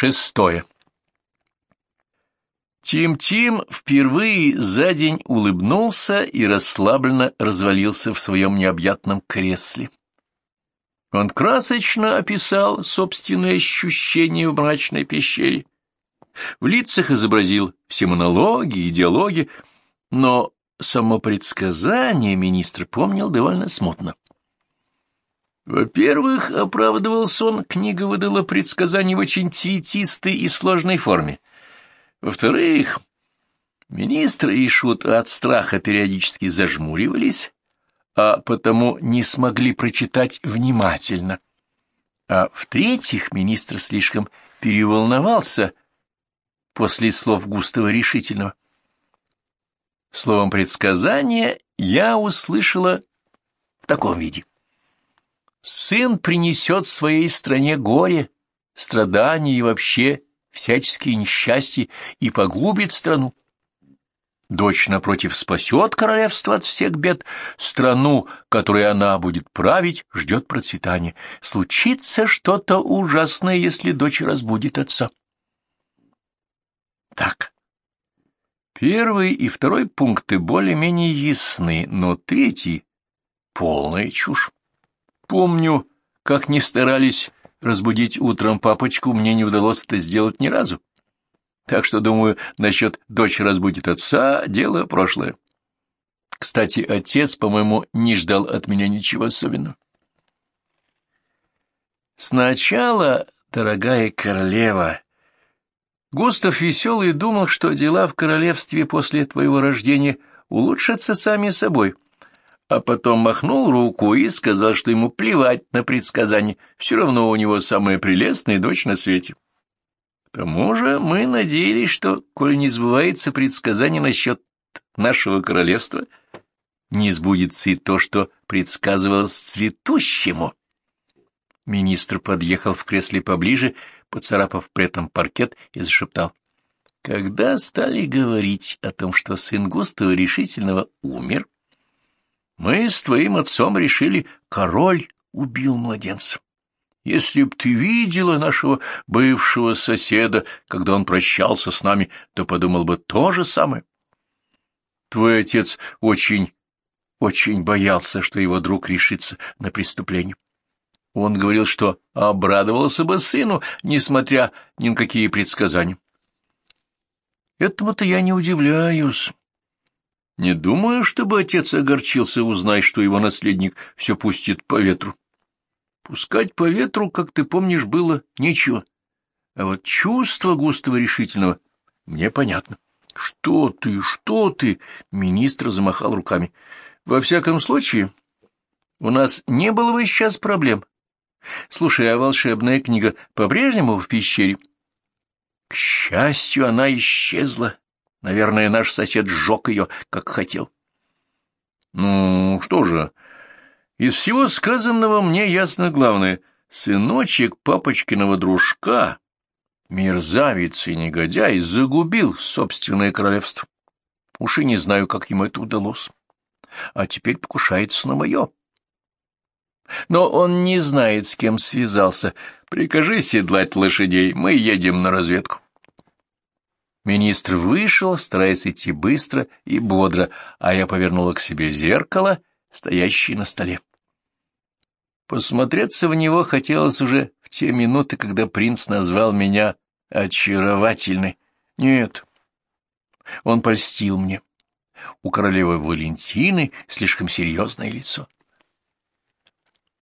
Шестое. Тим-Тим впервые за день улыбнулся и расслабленно развалился в своем необъятном кресле. Он красочно описал собственные ощущения в мрачной пещере. В лицах изобразил все монологи и диалоги, но само предсказание министр помнил довольно смутно. Во-первых, оправдывался он, книга выдала предсказания в очень цветистой и сложной форме. Во-вторых, министр и Шут от страха периодически зажмуривались, а потому не смогли прочитать внимательно. А в-третьих, министр слишком переволновался после слов Густава решительного. Словом предсказания я услышала в таком виде. Сын принесет своей стране горе, страдания и вообще всяческие несчастья и погубит страну. Дочь, напротив, спасет королевство от всех бед, страну, которой она будет править, ждет процветания. Случится что-то ужасное, если дочь разбудит отца. Так, первый и второй пункты более-менее ясны, но третий — полная чушь. Помню, как не старались разбудить утром папочку, мне не удалось это сделать ни разу. Так что, думаю, насчет дочь разбудит отца — дело прошлое. Кстати, отец, по-моему, не ждал от меня ничего особенного. Сначала, дорогая королева, Густав Веселый думал, что дела в королевстве после твоего рождения улучшатся сами собой — а потом махнул рукой и сказал, что ему плевать на предсказания, все равно у него самая прелестная дочь на свете. К тому же мы надеялись, что, коль не сбывается предсказание насчет нашего королевства, не сбудется и то, что предсказывалось цветущему. Министр подъехал в кресле поближе, поцарапав при этом паркет, и зашептал. Когда стали говорить о том, что сын Густава решительного умер, мы с твоим отцом решили, король убил младенца. Если б ты видела нашего бывшего соседа, когда он прощался с нами, то подумал бы то же самое. Твой отец очень, очень боялся, что его друг решится на преступление. Он говорил, что обрадовался бы сыну, несмотря ни на какие предсказания. Этому-то я не удивляюсь. Не думаю, чтобы отец огорчился, узнай, что его наследник все пустит по ветру. Пускать по ветру, как ты помнишь, было нечего. А вот чувство густого решительного мне понятно. Что ты, что ты? Министр замахал руками. Во всяком случае, у нас не было бы сейчас проблем. Слушай, а волшебная книга по-прежнему в пещере? К счастью, она исчезла, Наверное, наш сосед сжег ее, как хотел. Ну, что же, из всего сказанного мне ясно главное. Сыночек папочкиного дружка, мерзавец и негодяй, загубил собственное королевство. Уж и не знаю, как ему это удалось. А теперь покушается на мое. Но он не знает, с кем связался. Прикажи седлать лошадей, мы едем на разведку. Министр вышел, стараясь идти быстро и бодро, а я повернула к себе зеркало, стоящее на столе. Посмотреться в него хотелось уже в те минуты, когда принц назвал меня очаровательной. Нет, он польстил мне. У королевы Валентины слишком серьезное лицо.